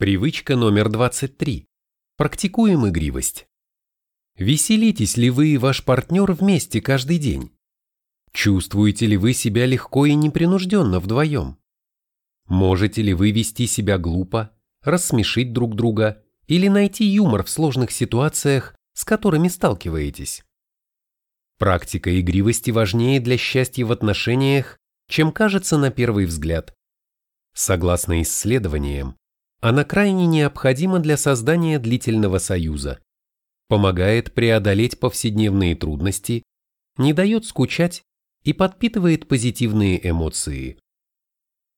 Привычка номер 23. Практикуем игривость. Веселитесь ли вы и ваш партнер вместе каждый день? Чувствуете ли вы себя легко и непринужденно вдвоем? Можете ли вы вести себя глупо, рассмешить друг друга или найти юмор в сложных ситуациях, с которыми сталкиваетесь? Практика игривости важнее для счастья в отношениях, чем кажется на первый взгляд. Согласно исследованиям, она крайне необходима для создания длительного союза, помогает преодолеть повседневные трудности, не дает скучать и подпитывает позитивные эмоции.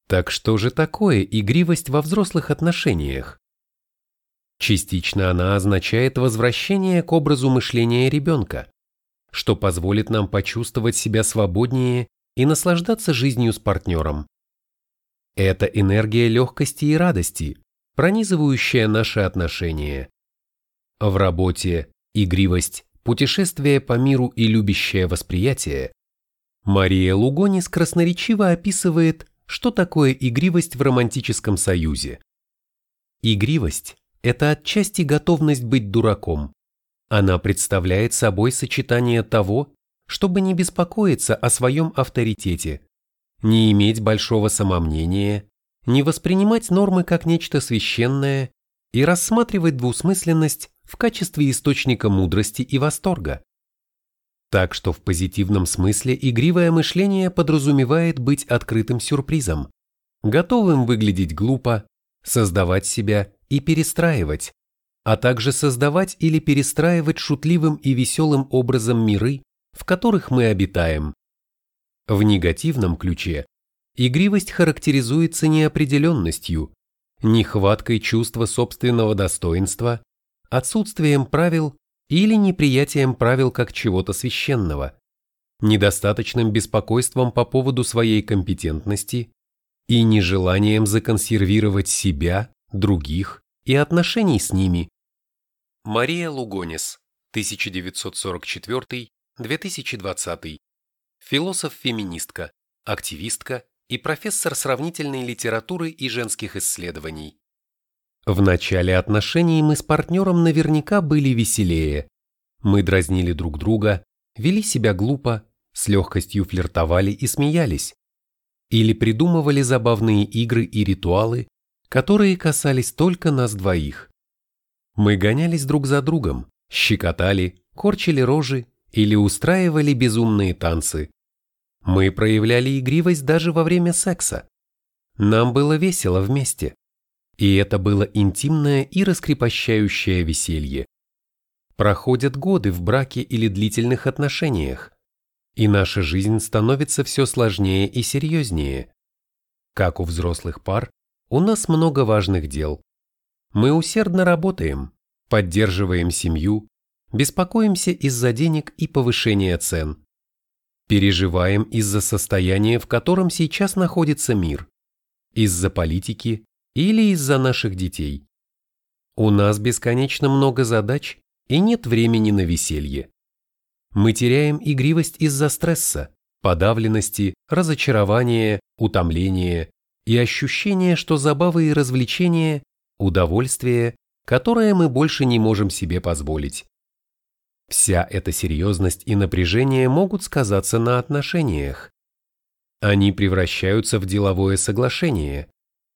Так что же такое игривость во взрослых отношениях? Частично она означает возвращение к образу мышления ребенка, что позволит нам почувствовать себя свободнее и наслаждаться жизнью с партнером. Это энергия легкости и радости, пронизывающая наши отношения. В работе игривость, путешествие по миру и любящее восприятие Мария Лугонис красноречиво описывает, что такое игривость в романтическом союзе. Игривость – это отчасти готовность быть дураком. Она представляет собой сочетание того, чтобы не беспокоиться о своем авторитете, не иметь большого самомнения, не воспринимать нормы как нечто священное и рассматривать двусмысленность в качестве источника мудрости и восторга. Так что в позитивном смысле игривое мышление подразумевает быть открытым сюрпризом, готовым выглядеть глупо, создавать себя и перестраивать, а также создавать или перестраивать шутливым и веселым образом миры, в которых мы обитаем. В негативном ключе игривость характеризуется неопределенностью, нехваткой чувства собственного достоинства, отсутствием правил или неприятием правил как чего-то священного, недостаточным беспокойством по поводу своей компетентности и нежеланием законсервировать себя, других и отношений с ними. Мария Лугонис, 1944-2020. Философ-феминистка, активистка и профессор сравнительной литературы и женских исследований. В начале отношений мы с партнером наверняка были веселее. Мы дразнили друг друга, вели себя глупо, с легкостью флиртовали и смеялись. Или придумывали забавные игры и ритуалы, которые касались только нас двоих. Мы гонялись друг за другом, щекотали, корчили рожи или устраивали безумные танцы. Мы проявляли игривость даже во время секса. Нам было весело вместе. И это было интимное и раскрепощающее веселье. Проходят годы в браке или длительных отношениях, и наша жизнь становится все сложнее и серьезнее. Как у взрослых пар, у нас много важных дел. Мы усердно работаем, поддерживаем семью, беспокоимся из-за денег и повышения цен. Переживаем из-за состояния, в котором сейчас находится мир, из-за политики или из-за наших детей. У нас бесконечно много задач и нет времени на веселье. Мы теряем игривость из-за стресса, подавленности, разочарования, утомления и ощущения, что забавы и развлечения – удовольствие, которое мы больше не можем себе позволить. Вся эта серьезность и напряжение могут сказаться на отношениях. Они превращаются в деловое соглашение,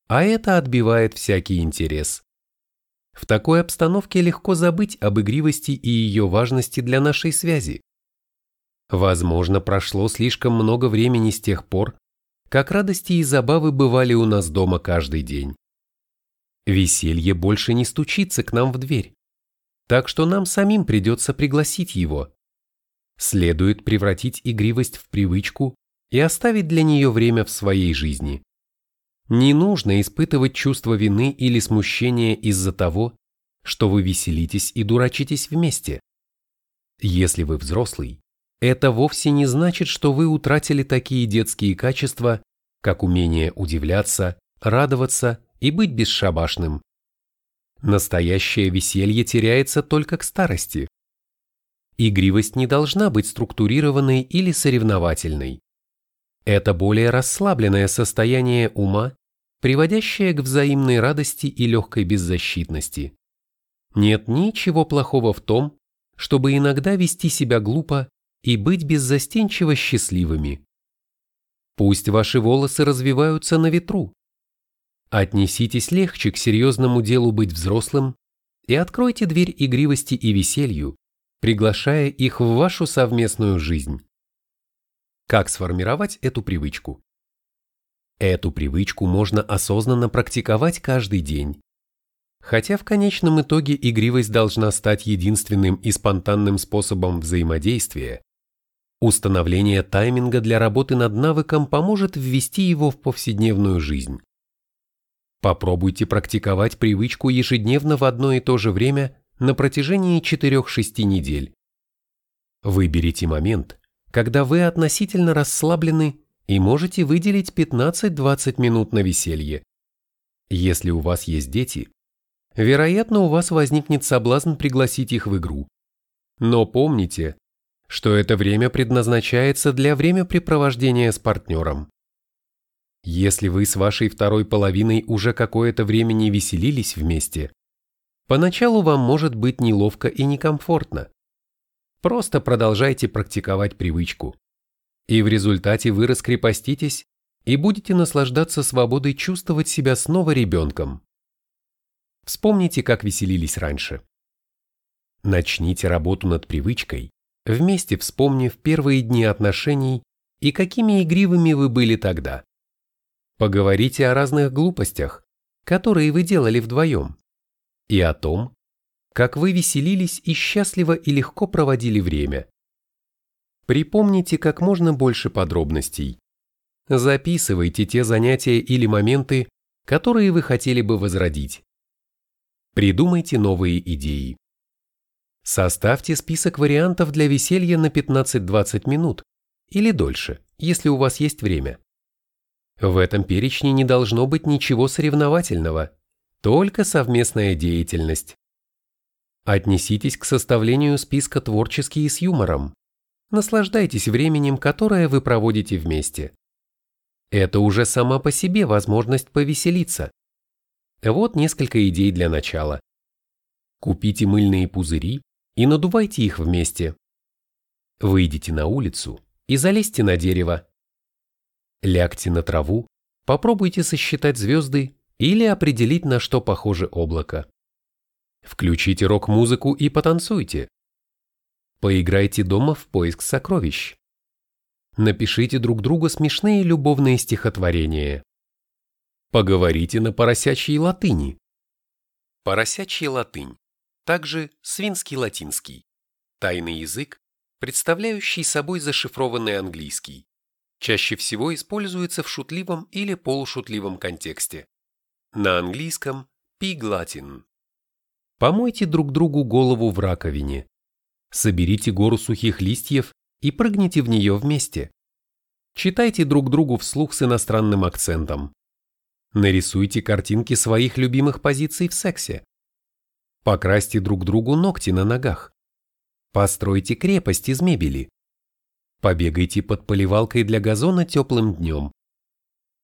а это отбивает всякий интерес. В такой обстановке легко забыть об игривости и ее важности для нашей связи. Возможно, прошло слишком много времени с тех пор, как радости и забавы бывали у нас дома каждый день. Веселье больше не стучится к нам в дверь, так что нам самим придется пригласить его. Следует превратить игривость в привычку и оставить для нее время в своей жизни. Не нужно испытывать чувство вины или смущения из-за того, что вы веселитесь и дурачитесь вместе. Если вы взрослый, это вовсе не значит, что вы утратили такие детские качества, как умение удивляться, радоваться и быть бесшабашным. Настоящее веселье теряется только к старости. Игривость не должна быть структурированной или соревновательной. Это более расслабленное состояние ума, приводящая к взаимной радости и легкой беззащитности. Нет ничего плохого в том, чтобы иногда вести себя глупо и быть беззастенчиво счастливыми. Пусть ваши волосы развиваются на ветру. Отнеситесь легче к серьезному делу быть взрослым и откройте дверь игривости и веселью, приглашая их в вашу совместную жизнь. Как сформировать эту привычку? Эту привычку можно осознанно практиковать каждый день. Хотя в конечном итоге игривость должна стать единственным и спонтанным способом взаимодействия, установление тайминга для работы над навыком поможет ввести его в повседневную жизнь. Попробуйте практиковать привычку ежедневно в одно и то же время на протяжении 4-6 недель. Выберите момент, когда вы относительно расслаблены и можете выделить 15-20 минут на веселье. Если у вас есть дети, вероятно, у вас возникнет соблазн пригласить их в игру. Но помните, что это время предназначается для времяпрепровождения с партнером. Если вы с вашей второй половиной уже какое-то время не веселились вместе, поначалу вам может быть неловко и некомфортно. Просто продолжайте практиковать привычку и в результате вы раскрепоститесь и будете наслаждаться свободой чувствовать себя снова ребенком. Вспомните, как веселились раньше. Начните работу над привычкой, вместе вспомнив первые дни отношений и какими игривыми вы были тогда. Поговорите о разных глупостях, которые вы делали вдвоем, и о том, как вы веселились и счастливо и легко проводили время. Припомните как можно больше подробностей. Записывайте те занятия или моменты, которые вы хотели бы возродить. Придумайте новые идеи. Составьте список вариантов для веселья на 15-20 минут или дольше, если у вас есть время. В этом перечне не должно быть ничего соревновательного, только совместная деятельность. Отнеситесь к составлению списка творчески и с юмором. Наслаждайтесь временем, которое вы проводите вместе. Это уже сама по себе возможность повеселиться. Вот несколько идей для начала. Купите мыльные пузыри и надувайте их вместе. Выйдите на улицу и залезьте на дерево. Лягте на траву, попробуйте сосчитать звезды или определить, на что похоже облако. Включите рок-музыку и потанцуйте. Поиграйте дома в поиск сокровищ. Напишите друг другу смешные любовные стихотворения. Поговорите на поросячьей латыни. Поросячий латынь, также свинский латинский. Тайный язык, представляющий собой зашифрованный английский. Чаще всего используется в шутливом или полушутливом контексте. На английском latin. Помойте друг другу голову в раковине. Соберите гору сухих листьев и прыгните в нее вместе. Читайте друг другу вслух с иностранным акцентом. Нарисуйте картинки своих любимых позиций в сексе. Покрасьте друг другу ногти на ногах. Постройте крепость из мебели. Побегайте под поливалкой для газона теплым днем.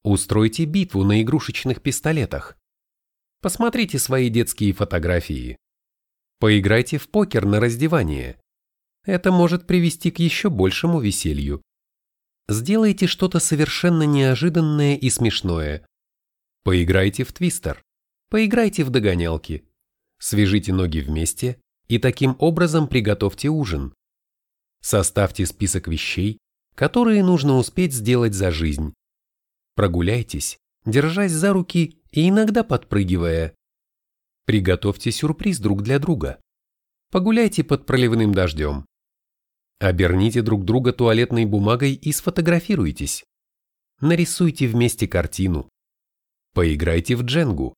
Устройте битву на игрушечных пистолетах. Посмотрите свои детские фотографии. Поиграйте в покер на раздевание. Это может привести к еще большему веселью. Сделайте что-то совершенно неожиданное и смешное. Поиграйте в твистер. Поиграйте в догонялки. Свяжите ноги вместе и таким образом приготовьте ужин. Составьте список вещей, которые нужно успеть сделать за жизнь. Прогуляйтесь, держась за руки и иногда подпрыгивая. Приготовьте сюрприз друг для друга. Погуляйте под проливным дождем. Оберните друг друга туалетной бумагой и сфотографируйтесь. Нарисуйте вместе картину. Поиграйте в дженгу.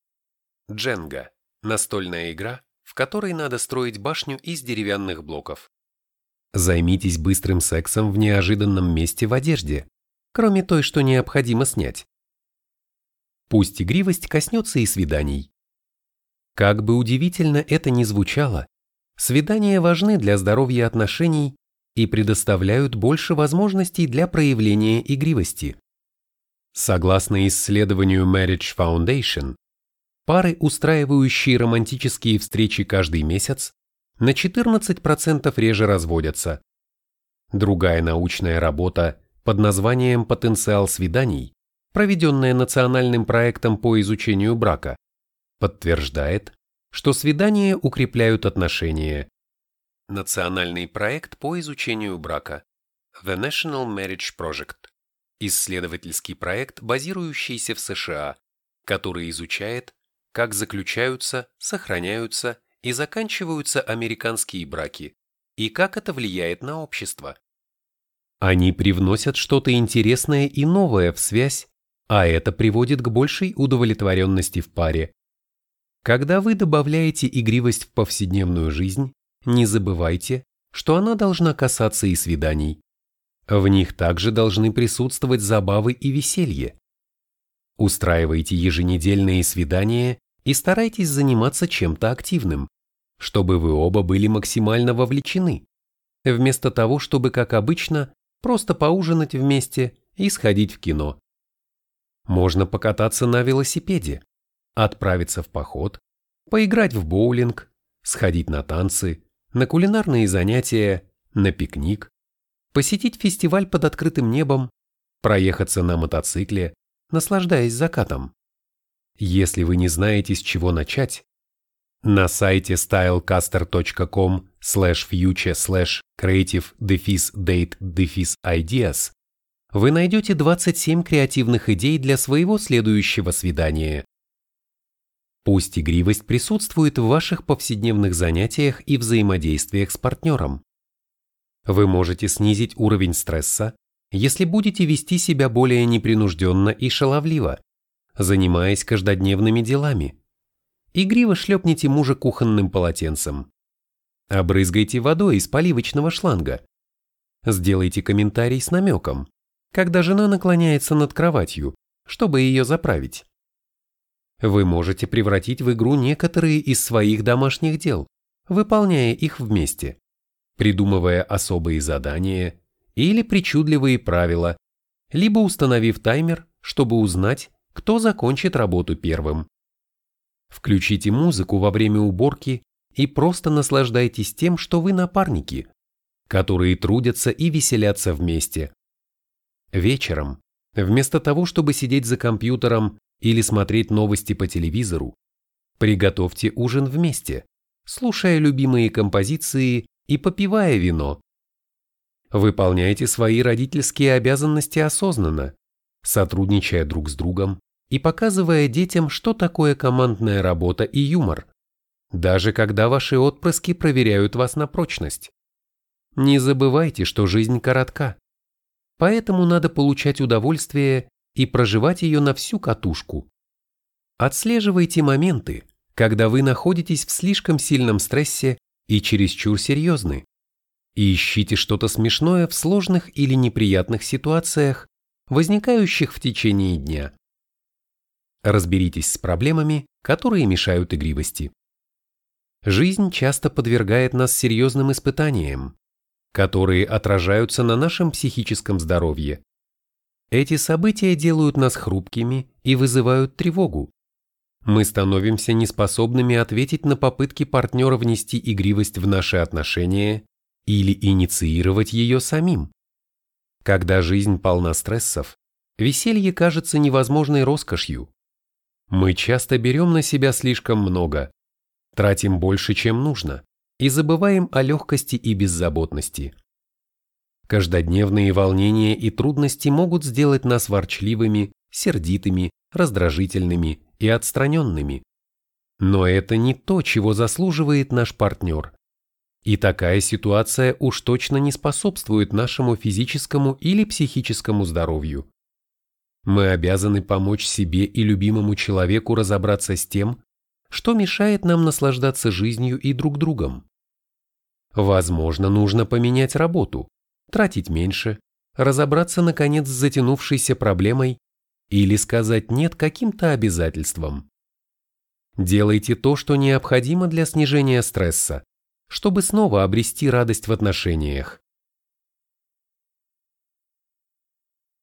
Дженга – настольная игра, в которой надо строить башню из деревянных блоков. Займитесь быстрым сексом в неожиданном месте в одежде, кроме той, что необходимо снять. Пусть игривость коснется и свиданий. Как бы удивительно это ни звучало, свидания важны для здоровья отношений и предоставляют больше возможностей для проявления игривости. Согласно исследованию Marriage Foundation, пары, устраивающие романтические встречи каждый месяц, на 14% реже разводятся. Другая научная работа под названием «Потенциал свиданий», проведенная национальным проектом по изучению брака, подтверждает, что свидания укрепляют отношения. Национальный проект по изучению брака The National Marriage Project исследовательский проект, базирующийся в США, который изучает, как заключаются, сохраняются и заканчиваются американские браки и как это влияет на общество. Они привносят что-то интересное и новое в связь, а это приводит к большей удовлетворенности в паре. Когда вы добавляете игривость в повседневную жизнь, не забывайте, что она должна касаться и свиданий. В них также должны присутствовать забавы и веселье. Устраивайте еженедельные свидания и старайтесь заниматься чем-то активным, чтобы вы оба были максимально вовлечены, вместо того, чтобы, как обычно, просто поужинать вместе и сходить в кино. Можно покататься на велосипеде, отправиться в поход, поиграть в боулинг, сходить на танцы, на кулинарные занятия, на пикник, посетить фестиваль под открытым небом, проехаться на мотоцикле, наслаждаясь закатом. Если вы не знаете, с чего начать, на сайте stylecaster.com slash future slash creative date ideas вы найдете 27 креативных идей для своего следующего свидания. Пусть игривость присутствует в ваших повседневных занятиях и взаимодействиях с партнером. Вы можете снизить уровень стресса, если будете вести себя более непринужденно и шаловливо, занимаясь каждодневными делами. Игриво шлепните мужа кухонным полотенцем. Обрызгайте водой из поливочного шланга. Сделайте комментарий с намеком, когда жена наклоняется над кроватью, чтобы ее заправить. Вы можете превратить в игру некоторые из своих домашних дел, выполняя их вместе, придумывая особые задания или причудливые правила, либо установив таймер, чтобы узнать, кто закончит работу первым. Включите музыку во время уборки и просто наслаждайтесь тем, что вы напарники, которые трудятся и веселятся вместе. Вечером, вместо того, чтобы сидеть за компьютером или смотреть новости по телевизору, приготовьте ужин вместе, слушая любимые композиции и попивая вино. Выполняйте свои родительские обязанности осознанно, сотрудничая друг с другом и показывая детям, что такое командная работа и юмор, даже когда ваши отпрыски проверяют вас на прочность. Не забывайте, что жизнь коротка, поэтому надо получать удовольствие и проживать ее на всю катушку. Отслеживайте моменты, когда вы находитесь в слишком сильном стрессе и чересчур серьезны, и ищите что-то смешное в сложных или неприятных ситуациях, возникающих в течение дня. Разберитесь с проблемами, которые мешают игривости. Жизнь часто подвергает нас серьезным испытаниям, которые отражаются на нашем психическом здоровье. Эти события делают нас хрупкими и вызывают тревогу. Мы становимся неспособными ответить на попытки партнера внести игривость в наши отношения или инициировать ее самим. Когда жизнь полна стрессов, веселье кажется невозможной роскошью, мы часто берем на себя слишком много, тратим больше, чем нужно, и забываем о легкости и беззаботности. Каждодневные волнения и трудности могут сделать нас ворчливыми, сердитыми, раздражительными и отстраненными. Но это не то, чего заслуживает наш партнер. И такая ситуация уж точно не способствует нашему физическому или психическому здоровью. Мы обязаны помочь себе и любимому человеку разобраться с тем, что мешает нам наслаждаться жизнью и друг другом. Возможно, нужно поменять работу, тратить меньше, разобраться наконец с затянувшейся проблемой или сказать «нет» каким-то обязательствам. Делайте то, что необходимо для снижения стресса, чтобы снова обрести радость в отношениях.